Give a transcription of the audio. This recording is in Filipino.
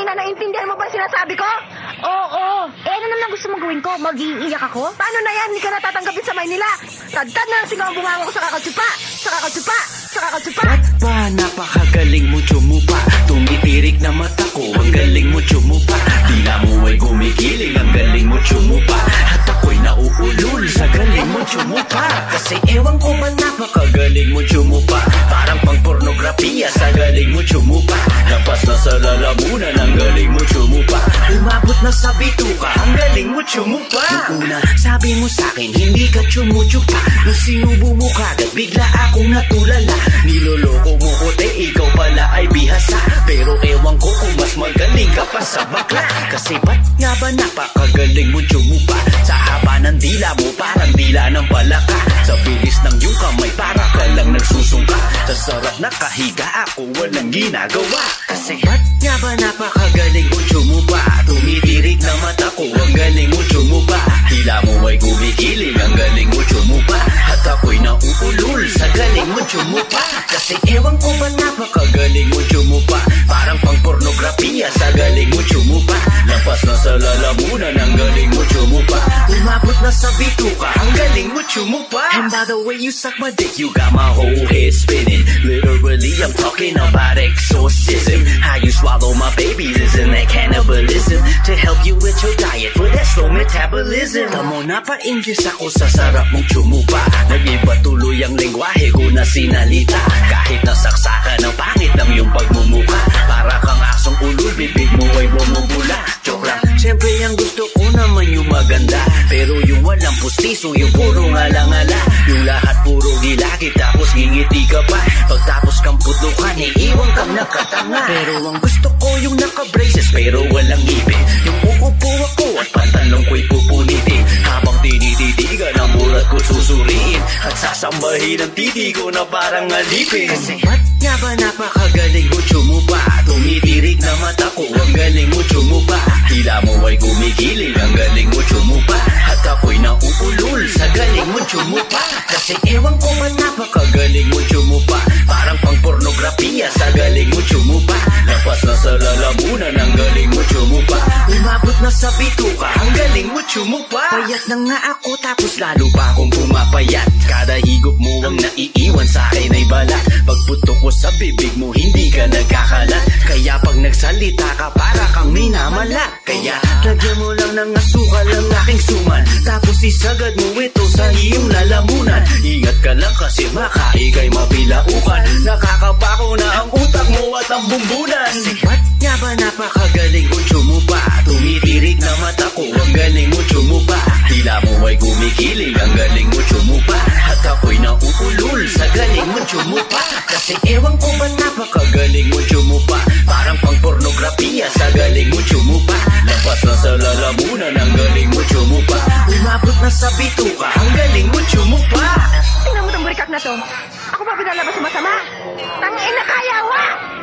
ina, naintindihan mo ba yung sinasabi ko? Oo, eh ano naman ang gusto mong gawin ko? Mag-iiyak ako? Paano na yan? Hindi ka natatanggapin sa Maynila. Tagtad na lang sigaw ang ko sa kakatsupa. Sa kakatsupa. Sa kakatsupa. Ba't ba napakagaling mo tsumupa? Tumitirik na mata ko, ang galing mo tsumupa Tila mo ay gumigiling, ang galing mo tsumupa At sa bituka, ang galing mo tsumupa Yung una, sabi mo sa'kin, hindi ka tsumutsupa Nung sinubo mo kagad, bigla akong natulala. Niloloko mo ko, te, ikaw pala ay bihasa. Pero ewan ko kung mas magaling ka pa sa bakla. Kasi ba't nga ba napakagaling mo tsumupa Sa haba ng dila mo, parang dila ng palaka. Sa bilis ng iyong kamay, para ka lang nagsusungka. Sa sarap na kahiga ako, walang ginagawa. Kasi ba't nga ba napakagaling mo tsumupa Tumitirik nauulol sa galing mo tsumupa Kasi ewan ko ba napakagaling mo tsumupa Parang pang pornografiya sa galing mo tsumupa Lampas na sa lalamunan, ang galing mo tsumupa Umabot na sa bituka, ang galing mo tsumupa And by the way you suck my dick, you got my whole head spinning. Literally, I'm talking about exorcism. How you swallow my babies, isn't that cannibalism? To help you with your diet for that slow metabolism. Tamo na pa-English ako sa sarap mong tsumupa Nag-iba tuloy ang lingwahe ko na sinalita. Kahit nasaksakan ng pangit ng iyong pagmumuka Para kang asong ulul, bibig mo ay bumubula. Joke lang, syempre ang gusto ko naman yung maganda Pero yung walang pustiso, yung puro ngala-ngala. Yung lahat puro gilagid, tapos ngingiti ka pa. Pagtapos kang putlukan, eh iwan kang nakatanga. Pero ang gusto ko yung naka-braces, pero walang ipin Yung uupo ako at pantalong ko'y pupunitin. Habang tinititigan ang murat ko susuriin. At sasambahin ang titi ko na parang alipin. Kasi ba't nga ba napakagaling tsumupa Kasi ewan ko ba napakagaling mo tsumupa Parang pang pornografiya sa galing mo tsumupa Lampas na sa lalamunan, ang galing mo tsumupa Umabot na sa bituka, ang galing mo tsumupa Payat na nga ako tapos lalo pa akong pumapayat. Kada higop mo ang naiiwan sa akin ay balat. Pagputok ko sa bibig mo, hindi ka nagkakalat Kaya pag nagsalita ka, para kang minamalat Kaya lagyan mo lang ng asukal ang aking suman. Tapos isagad mo ito sa iyong lalamunan. Ingat ka lang kasi makaigay mabilaukan. Nakakapako na ang utak mo at ang bumbunan. Ba't nga ba napakagaling mo tsumupa Tumitirik na mata ko, ang galing mo tsumupa Tila mo ay gumigiling, ang galing mo tsumupa At ako'y nauulol sa galing mo tsumupa Kasi ewan sa bituka, ang galing mo tsumupa Tingnan mo tong burikat na to. Ako ba pinalabas sa masama? Tangina kaya wa!